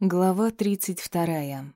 Глава тридцать вторая.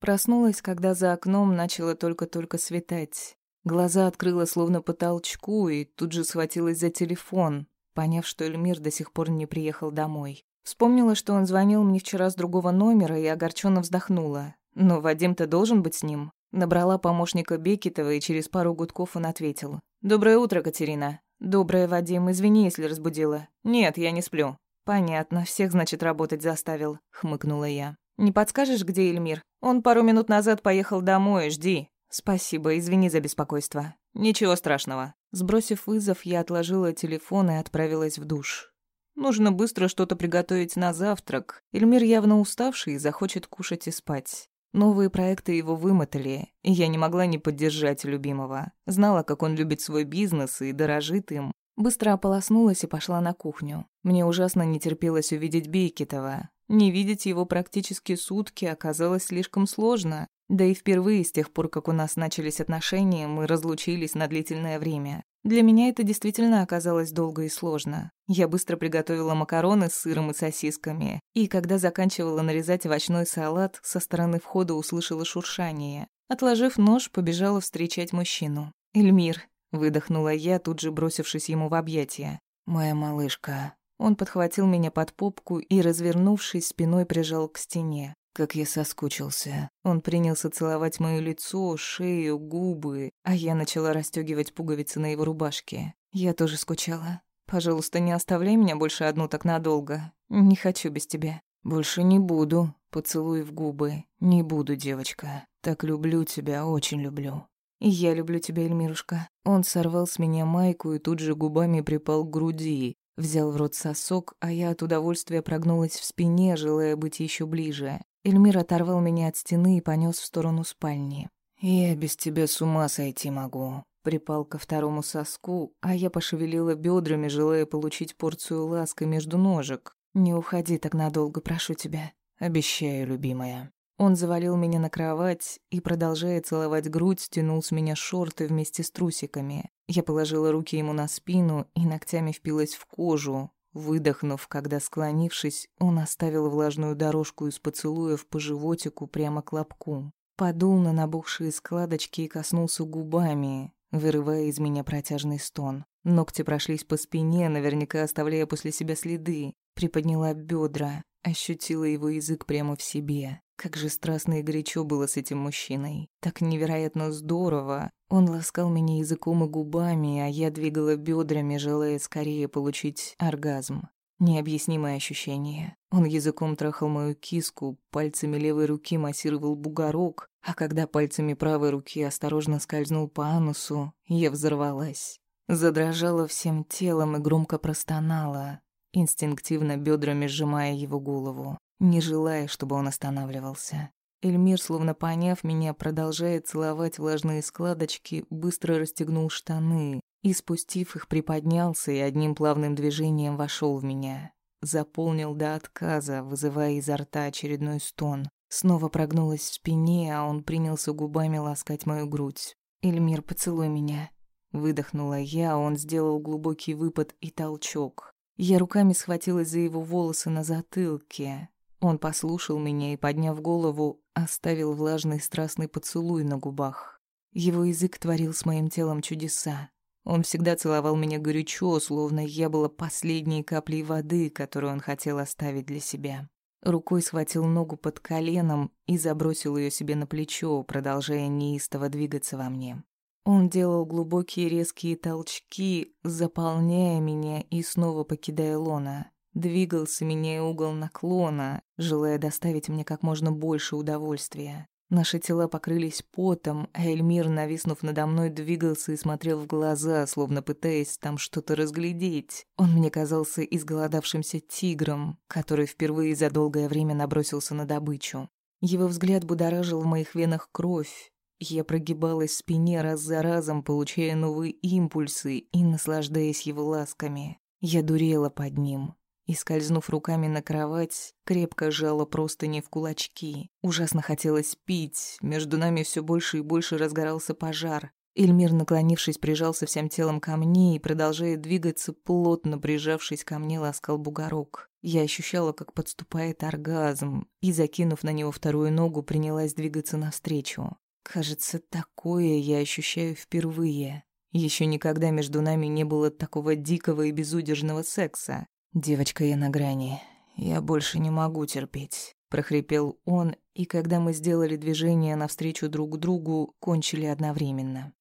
Проснулась, когда за окном начало только-только светать. Глаза открыла словно по толчку и тут же схватилась за телефон, поняв, что Эльмир до сих пор не приехал домой. Вспомнила, что он звонил мне вчера с другого номера и огорченно вздохнула. Но Вадим-то должен быть с ним. Набрала помощника Бекетова, и через пару гудков он ответил. «Доброе утро, Катерина». «Доброе, Вадим. Извини, если разбудила». «Нет, я не сплю». «Понятно, всех, значит, работать заставил», — хмыкнула я. «Не подскажешь, где Эльмир? Он пару минут назад поехал домой, жди». «Спасибо, извини за беспокойство». «Ничего страшного». Сбросив вызов, я отложила телефон и отправилась в душ. Нужно быстро что-то приготовить на завтрак. Эльмир явно уставший и захочет кушать и спать. Новые проекты его вымотали, и я не могла не поддержать любимого. Знала, как он любит свой бизнес и дорожит им, Быстро ополоснулась и пошла на кухню. Мне ужасно не терпелось увидеть Бейкетова. Не видеть его практически сутки оказалось слишком сложно. Да и впервые с тех пор, как у нас начались отношения, мы разлучились на длительное время. Для меня это действительно оказалось долго и сложно. Я быстро приготовила макароны с сыром и сосисками, и когда заканчивала нарезать овощной салат, со стороны входа услышала шуршание. Отложив нож, побежала встречать мужчину. «Эльмир, Выдохнула я, тут же бросившись ему в объятия. «Моя малышка». Он подхватил меня под попку и, развернувшись, спиной прижал к стене. Как я соскучился. Он принялся целовать моё лицо, шею, губы, а я начала расстёгивать пуговицы на его рубашке. Я тоже скучала. Пожалуйста, не оставляй меня больше одну так надолго. Не хочу без тебя. Больше не буду. Поцелуй в губы. Не буду, девочка. Так люблю тебя, очень люблю. «Я люблю тебя, Эльмирушка». Он сорвал с меня майку и тут же губами припал к груди, взял в рот сосок, а я от удовольствия прогнулась в спине, желая быть еще ближе. Эльмир оторвал меня от стены и понес в сторону спальни. «Я без тебя с ума сойти могу», припал ко второму соску, а я пошевелила бедрами, желая получить порцию ласка между ножек. «Не уходи так надолго, прошу тебя». «Обещаю, любимая». Он завалил меня на кровать и, продолжая целовать грудь, стянул с меня шорты вместе с трусиками. Я положила руки ему на спину и ногтями впилась в кожу, выдохнув, когда, склонившись, он оставил влажную дорожку из поцелуев по животику прямо к лобку. Подул на набухшие складочки и коснулся губами, вырывая из меня протяжный стон. Ногти прошлись по спине, наверняка оставляя после себя следы. Приподняла бедра, ощутила его язык прямо в себе. Как же страстно и горячо было с этим мужчиной. Так невероятно здорово. Он ласкал меня языком и губами, а я двигала бедрами, желая скорее получить оргазм. Необъяснимое ощущение. Он языком трахал мою киску, пальцами левой руки массировал бугорок, а когда пальцами правой руки осторожно скользнул по анусу, я взорвалась. Задрожала всем телом и громко простонала, инстинктивно бедрами сжимая его голову не желая, чтобы он останавливался. Эльмир, словно поняв меня, продолжая целовать влажные складочки, быстро расстегнул штаны и, спустив их, приподнялся и одним плавным движением вошел в меня. Заполнил до отказа, вызывая изо рта очередной стон. Снова прогнулась в спине, а он принялся губами ласкать мою грудь. «Эльмир, поцелуй меня». Выдохнула я, а он сделал глубокий выпад и толчок. Я руками схватилась за его волосы на затылке, он послушал меня и, подняв голову, оставил влажный страстный поцелуй на губах. Его язык творил с моим телом чудеса. Он всегда целовал меня горячо, словно я была последней каплей воды, которую он хотел оставить для себя. Рукой схватил ногу под коленом и забросил ее себе на плечо, продолжая неистово двигаться во мне. Он делал глубокие резкие толчки, заполняя меня и снова покидая лона. Двигался, меняя угол наклона, желая доставить мне как можно больше удовольствия. Наши тела покрылись потом, а Эльмир, нависнув надо мной, двигался и смотрел в глаза, словно пытаясь там что-то разглядеть. Он мне казался изголодавшимся тигром, который впервые за долгое время набросился на добычу. Его взгляд будоражил в моих венах кровь. Я прогибалась в спине раз за разом, получая новые импульсы и наслаждаясь его ласками. Я дурела под ним, и, скользнув руками на кровать, крепко сжала простыни в кулачки. Ужасно хотелось пить, между нами все больше и больше разгорался пожар. Эльмир, наклонившись, прижался всем телом ко мне и, продолжая двигаться, плотно прижавшись ко мне, ласкал бугорок. Я ощущала, как подступает оргазм, и, закинув на него вторую ногу, принялась двигаться навстречу. Кажется, такое я ощущаю впервые. Еще никогда между нами не было такого дикого и безудержного секса. Девочка, я на грани. Я больше не могу терпеть прохрипел он, и когда мы сделали движение навстречу друг другу, кончили одновременно.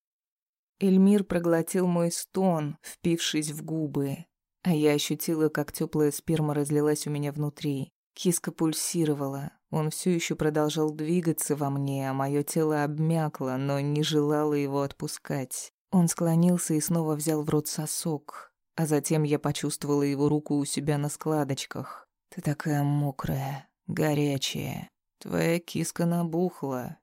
Эльмир проглотил мой стон, впившись в губы, а я ощутила, как теплая сперма разлилась у меня внутри. Киска пульсировала. Он все еще продолжал двигаться во мне, а мое тело обмякло, но не желало его отпускать. Он склонился и снова взял в рот сосок, а затем я почувствовала его руку у себя на складочках. «Ты такая мокрая, горячая. Твоя киска набухла.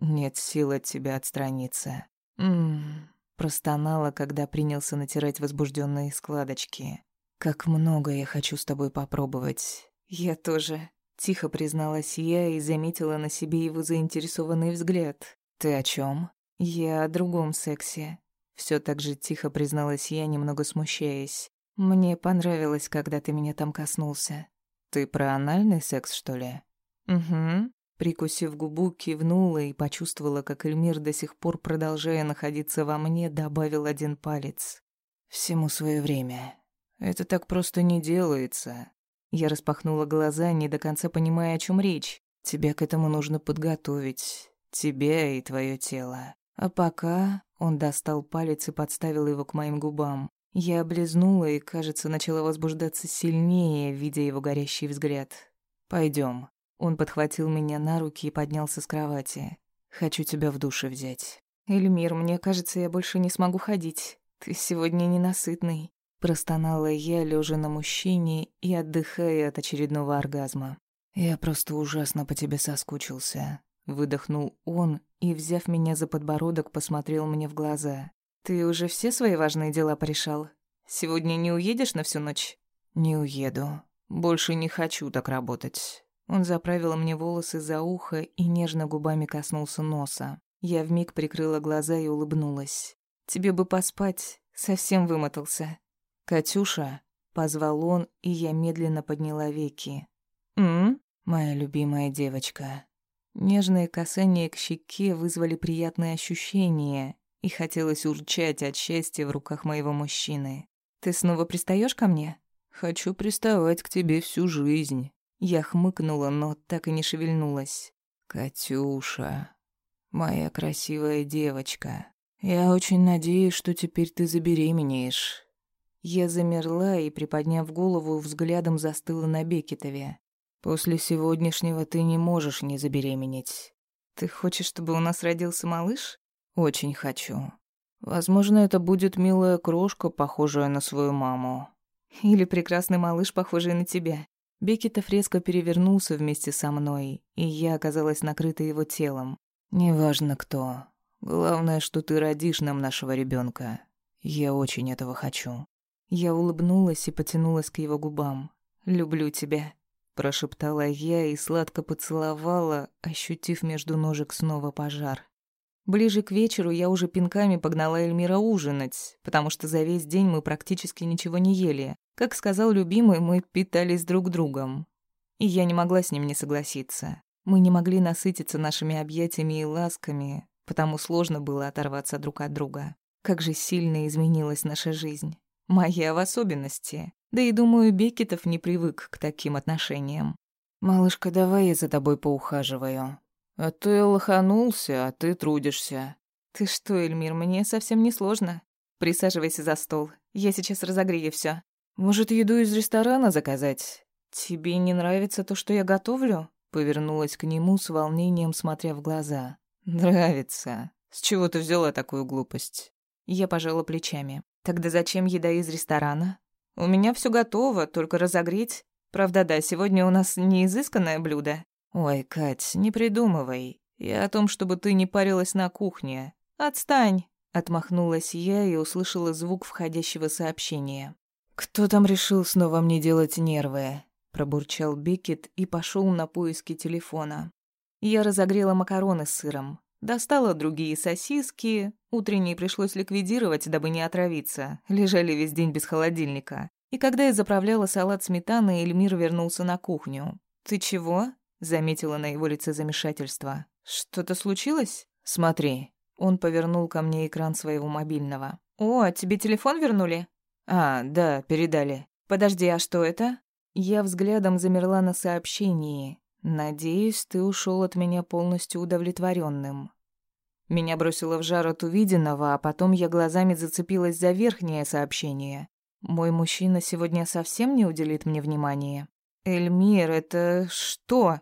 Нет сил от тебя отстраниться». «Ммм...» Простонала, когда принялся натирать возбужденные складочки. «Как много я хочу с тобой попробовать». «Я тоже», — тихо призналась я и заметила на себе его заинтересованный взгляд. «Ты о чем? «Я о другом сексе». Все так же тихо призналась я, немного смущаясь. «Мне понравилось, когда ты меня там коснулся». «Ты про анальный секс, что ли?» «Угу». Прикусив губу, кивнула и почувствовала, как Эльмир, до сих пор продолжая находиться во мне, добавил один палец. «Всему свое время. Это так просто не делается». Я распахнула глаза, не до конца понимая, о чем речь. «Тебя к этому нужно подготовить. Тебя и твое тело. А пока...» Он достал палец и подставил его к моим губам. Я облизнула и, кажется, начала возбуждаться сильнее, видя его горящий взгляд. Пойдем. Он подхватил меня на руки и поднялся с кровати. «Хочу тебя в душе взять». «Эльмир, мне кажется, я больше не смогу ходить. Ты сегодня ненасытный». Простонала я, лежа на мужчине и отдыхая от очередного оргазма. «Я просто ужасно по тебе соскучился», — выдохнул он и, взяв меня за подбородок, посмотрел мне в глаза. «Ты уже все свои важные дела порешал? Сегодня не уедешь на всю ночь?» «Не уеду. Больше не хочу так работать. Он заправил мне волосы за ухо и нежно губами коснулся носа. Я вмиг прикрыла глаза и улыбнулась. «Тебе бы поспать, совсем вымотался». «Катюша», — позвал он, и я медленно подняла веки. «М? Моя любимая девочка». Нежные касания к щеке вызвали приятные ощущения, и хотелось урчать от счастья в руках моего мужчины. «Ты снова пристаешь ко мне?» «Хочу приставать к тебе всю жизнь». Я хмыкнула, но так и не шевельнулась. «Катюша, моя красивая девочка, я очень надеюсь, что теперь ты забеременеешь». Я замерла и, приподняв голову, взглядом застыла на Бекетове. «После сегодняшнего ты не можешь не забеременеть. Ты хочешь, чтобы у нас родился малыш?» «Очень хочу. Возможно, это будет милая крошка, похожая на свою маму». «Или прекрасный малыш, похожий на тебя», Бекетов резко перевернулся вместе со мной, и я оказалась накрыта его телом. «Неважно кто. Главное, что ты родишь нам нашего ребенка. Я очень этого хочу». Я улыбнулась и потянулась к его губам. «Люблю тебя», — прошептала я и сладко поцеловала, ощутив между ножек снова пожар. Ближе к вечеру я уже пинками погнала Эльмира ужинать, потому что за весь день мы практически ничего не ели. Как сказал любимый, мы питались друг другом. И я не могла с ним не согласиться. Мы не могли насытиться нашими объятиями и ласками, потому сложно было оторваться друг от друга. Как же сильно изменилась наша жизнь. Моя в особенности. Да и, думаю, Бекетов не привык к таким отношениям. «Малышка, давай я за тобой поухаживаю», а ты лоханулся, а ты трудишься. Ты что, Эльмир, мне совсем не сложно. Присаживайся за стол. Я сейчас разогрею все. Может, еду из ресторана заказать? Тебе не нравится то, что я готовлю? Повернулась к нему с волнением, смотря в глаза. Нравится. С чего ты взяла такую глупость? Я пожала плечами. Тогда зачем еда из ресторана? У меня все готово, только разогреть. Правда, да, сегодня у нас не изысканное блюдо. «Ой, Кать, не придумывай. Я о том, чтобы ты не парилась на кухне. Отстань!» Отмахнулась я и услышала звук входящего сообщения. «Кто там решил снова мне делать нервы?» Пробурчал Бекет и пошел на поиски телефона. Я разогрела макароны с сыром. Достала другие сосиски, утренние пришлось ликвидировать, дабы не отравиться, лежали весь день без холодильника. И когда я заправляла салат сметаной, Эльмир вернулся на кухню. «Ты чего?» — заметила на его лице замешательство. «Что-то случилось?» «Смотри». Он повернул ко мне экран своего мобильного. «О, тебе телефон вернули?» «А, да, передали». «Подожди, а что это?» Я взглядом замерла на сообщении. «Надеюсь, ты ушел от меня полностью удовлетворенным. Меня бросило в жар от увиденного, а потом я глазами зацепилась за верхнее сообщение. Мой мужчина сегодня совсем не уделит мне внимания. Эльмир, это что?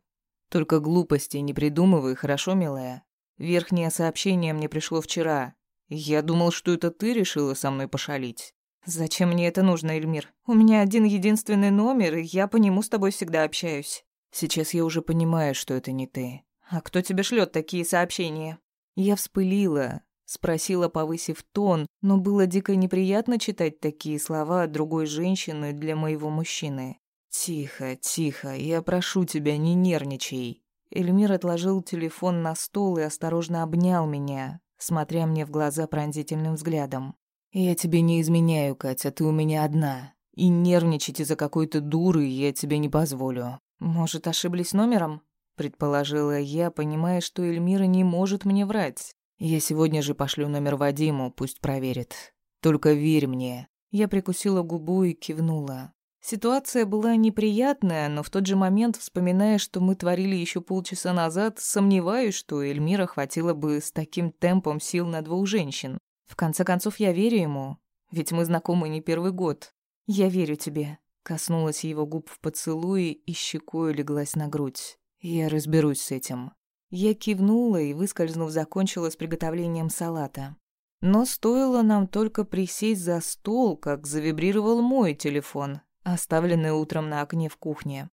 Только глупости не придумывай, хорошо, милая? Верхнее сообщение мне пришло вчера. Я думал, что это ты решила со мной пошалить. Зачем мне это нужно, Эльмир? У меня один единственный номер, и я по нему с тобой всегда общаюсь. Сейчас я уже понимаю, что это не ты. А кто тебе шлет такие сообщения? Я вспылила, спросила, повысив тон, но было дико неприятно читать такие слова от другой женщины для моего мужчины. «Тихо, тихо, я прошу тебя, не нервничай». Эльмир отложил телефон на стол и осторожно обнял меня, смотря мне в глаза пронзительным взглядом. «Я тебе не изменяю, Катя, ты у меня одна. И нервничать из-за какой-то дуры я тебе не позволю. Может, ошиблись номером?» Предположила я, понимая, что Эльмира не может мне врать. «Я сегодня же пошлю номер Вадиму, пусть проверит. Только верь мне». Я прикусила губу и кивнула. Ситуация была неприятная, но в тот же момент, вспоминая, что мы творили еще полчаса назад, сомневаюсь, что Эльмира хватило бы с таким темпом сил на двух женщин. В конце концов, я верю ему, ведь мы знакомы не первый год. Я верю тебе. Коснулась его губ в поцелуе и щекой леглась на грудь. Я разберусь с этим. Я кивнула и, выскользнув, закончила с приготовлением салата. Но стоило нам только присесть за стол, как завибрировал мой телефон, оставленный утром на окне в кухне.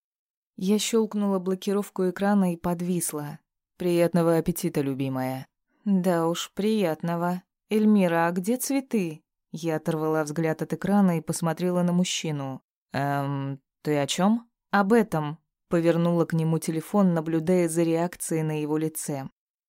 Я щелкнула блокировку экрана и подвисла. «Приятного аппетита, любимая». «Да уж, приятного», «Эльмира, а где цветы?» Я оторвала взгляд от экрана и посмотрела на мужчину. «Эм, ты о чем? «Об этом», — повернула к нему телефон, наблюдая за реакцией на его лице.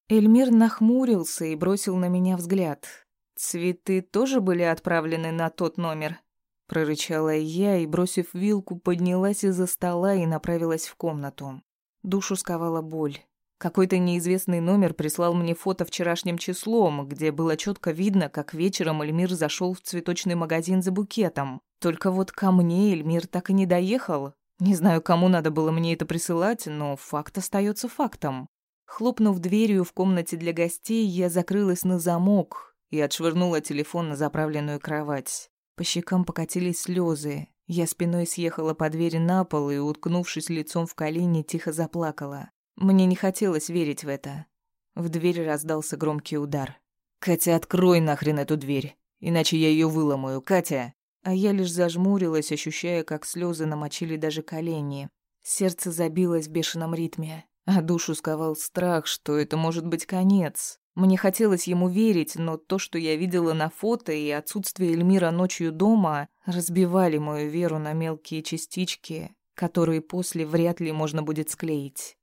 Эльмир нахмурился и бросил на меня взгляд. «Цветы тоже были отправлены на тот номер?» Прорычала я и, бросив вилку, поднялась из-за стола и направилась в комнату. Душу сковала боль. Какой-то неизвестный номер прислал мне фото вчерашним числом, где было четко видно, как вечером Эльмир зашел в цветочный магазин за букетом. Только вот ко мне Эльмир так и не доехал. Не знаю, кому надо было мне это присылать, но факт остается фактом. Хлопнув дверью в комнате для гостей, я закрылась на замок и отшвырнула телефон на заправленную кровать. По щекам покатились слезы. Я спиной съехала по двери на пол и, уткнувшись лицом в колени, тихо заплакала. Мне не хотелось верить в это. В дверь раздался громкий удар. «Катя, открой нахрен эту дверь, иначе я ее выломаю, Катя!» А я лишь зажмурилась, ощущая, как слезы намочили даже колени. Сердце забилось в бешеном ритме, а душу сковал страх, что это может быть конец. Мне хотелось ему верить, но то, что я видела на фото и отсутствие Эльмира ночью дома, разбивали мою веру на мелкие частички, которые после вряд ли можно будет склеить.